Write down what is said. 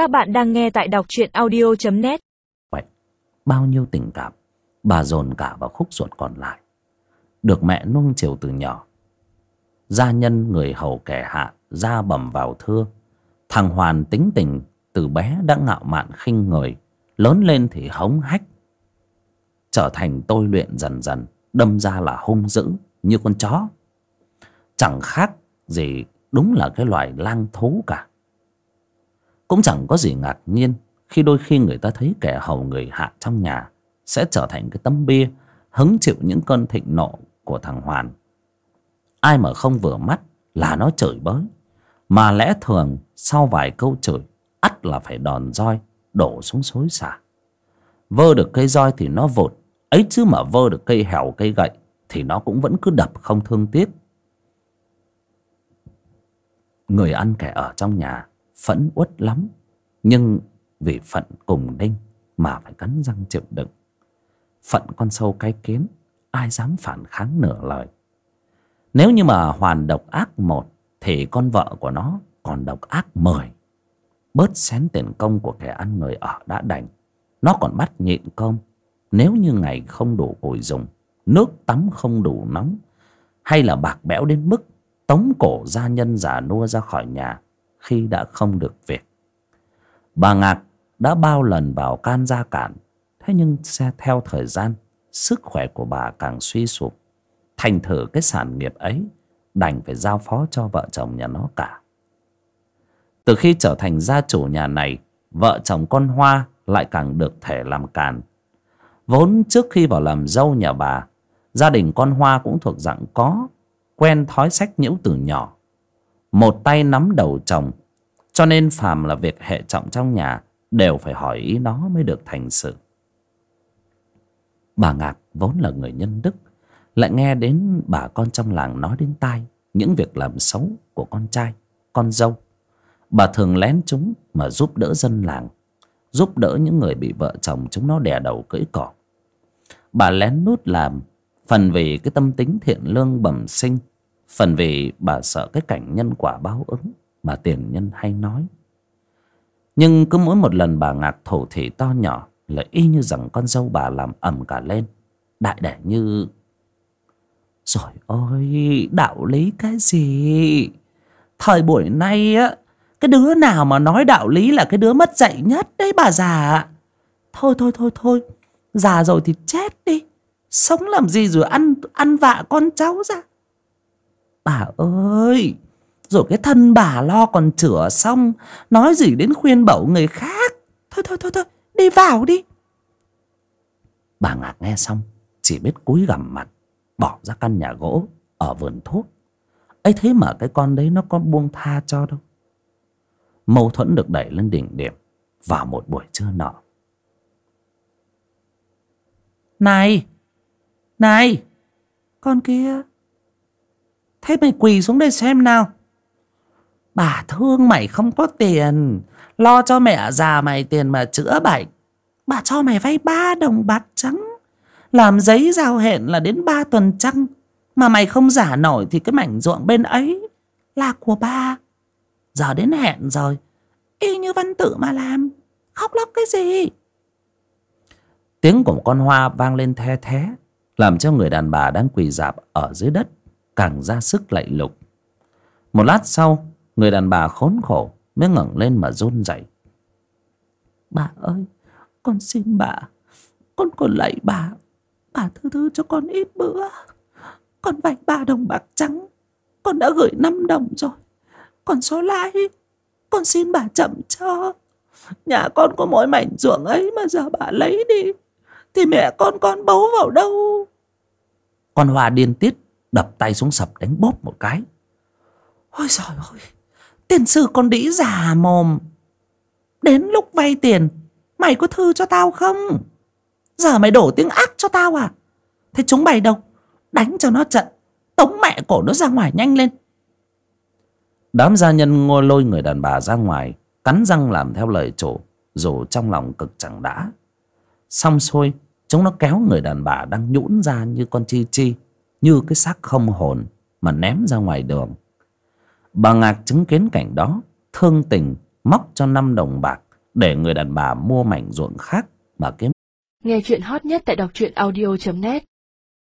Các bạn đang nghe tại đọc truyện audio.net Vậy, bao nhiêu tình cảm bà dồn cả vào khúc ruột còn lại. Được mẹ nuông chiều từ nhỏ. Gia nhân người hầu kẻ hạ ra bầm vào thưa. Thằng Hoàn tính tình từ bé đã ngạo mạn khinh người. Lớn lên thì hống hách. Trở thành tôi luyện dần dần. Đâm ra là hung dữ như con chó. Chẳng khác gì đúng là cái loài lang thú cả. Cũng chẳng có gì ngạc nhiên khi đôi khi người ta thấy kẻ hầu người hạ trong nhà sẽ trở thành cái tấm bia hứng chịu những cơn thịnh nộ của thằng Hoàn. Ai mà không vừa mắt là nó chửi bới. Mà lẽ thường, sau vài câu chửi, ắt là phải đòn roi đổ xuống xối xả. Vơ được cây roi thì nó vột Ấy chứ mà vơ được cây hẻo cây gậy thì nó cũng vẫn cứ đập không thương tiếc. Người ăn kẻ ở trong nhà phẫn uất lắm. Nhưng vì phận cùng đinh mà phải cắn răng chịu đựng. Phận con sâu cái kiến, ai dám phản kháng nửa lời. Nếu như mà hoàn độc ác một thì con vợ của nó còn độc ác mười. Bớt xén tiền công của kẻ ăn người ở đã đành. Nó còn bắt nhịn công Nếu như ngày không đủ củi dùng, nước tắm không đủ nóng, hay là bạc bẽo đến mức tống cổ gia nhân già nua ra khỏi nhà khi đã không được việc. Bà Ngạc đã bao lần vào can gia cản, thế nhưng xe theo thời gian, sức khỏe của bà càng suy sụp. Thành thử cái sản nghiệp ấy đành phải giao phó cho vợ chồng nhà nó cả. Từ khi trở thành gia chủ nhà này, vợ chồng con Hoa lại càng được thể làm càn. Vốn trước khi vào làm dâu nhà bà, gia đình con Hoa cũng thuộc dạng có, quen thói sách nhiễu từ nhỏ. Một tay nắm đầu chồng, cho nên phàm là việc hệ trọng trong nhà đều phải hỏi ý nó mới được thành sự. Bà Ngạc vốn là người nhân đức, lại nghe đến bà con trong làng nói đến tai những việc làm xấu của con trai, con dâu. Bà thường lén chúng mà giúp đỡ dân làng, giúp đỡ những người bị vợ chồng chúng nó đè đầu cưỡi cỏ. Bà lén nút làm, phần vì cái tâm tính thiện lương bẩm sinh, phần vì bà sợ cái cảnh nhân quả báo ứng mà tiền nhân hay nói. Nhưng cứ mỗi một lần bà ngạc thổ thị to nhỏ là y như rằng con dâu bà làm ẩm cả lên. Đại để như... Rồi ôi, đạo lý cái gì? Thời buổi nay á, cái đứa nào mà nói đạo lý là cái đứa mất dạy nhất đấy bà già. Thôi thôi thôi thôi, già rồi thì chết đi. Sống làm gì rồi ăn ăn vạ con cháu ra. Bà ơi, rồi cái thân bà lo còn chữa xong Nói gì đến khuyên bảo người khác. Thôi thôi thôi thôi Đi vào đi. Bà Ngạc nghe xong Chỉ biết cúi gằm mặt Bỏ ra căn nhà gỗ Ở vườn thuốc. Ấy thế mà cái con đấy nó có buông tha cho đâu. Mâu thuẫn được đẩy lên đỉnh điểm Vào một buổi trưa nọ. Này Này Con kia. Thế mày quỳ xuống đây xem nào. Bà thương mày không có tiền. Lo cho mẹ già mày tiền mà chữa bệnh. Bà cho mày vay ba đồng bạc trắng. Làm giấy giao hẹn là đến ba tuần trăng. Mà mày không giả nổi Thì cái mảnh ruộng bên ấy Là của ba. Giờ đến hẹn rồi. Y như văn tự mà làm. Khóc lóc cái gì? Tiếng của một con hoa vang lên the thé, Làm cho người đàn bà đang quỳ dạp Ở dưới đất. Càng ra sức lạy lục. Một lát sau Người đàn bà khốn khổ Mới ngẩng lên mà run rẩy. Bà ơi Con xin bà Con còn lạy bà Bà thứ thứ cho con ít bữa. Con vay ba đồng bạc trắng Con đã gửi năm đồng rồi. Còn số lãi Con xin bà chậm cho. Nhà con có mỗi mảnh ruộng ấy Mà giờ bà lấy đi Thì mẹ con con bấu vào đâu? Con Hoa điên tiết Đập tay xuống sập đánh bóp một cái. Ôi trời ơi, Tiền sư con đĩ già mồm. Đến lúc vay tiền, Mày có thư cho tao không? Giờ mày đổ tiếng ác cho tao à? Thế chúng mày đâu? Đánh cho nó trận, Tống mẹ cổ nó ra ngoài nhanh lên. Đám gia nhân ngô lôi người đàn bà ra ngoài, Cắn răng làm theo lời chủ Dù trong lòng cực chẳng đã. Xong xuôi, Chúng nó kéo người đàn bà đang nhũn ra như con chi chi. Như cái xác không hồn Mà ném ra ngoài đường. Bà Ngạc chứng kiến cảnh đó, Thương tình, móc cho năm đồng bạc để người đàn bà mua mảnh ruộng khác mà kiếm. Nghe chuyện hot nhất tại đọc truyện audio.net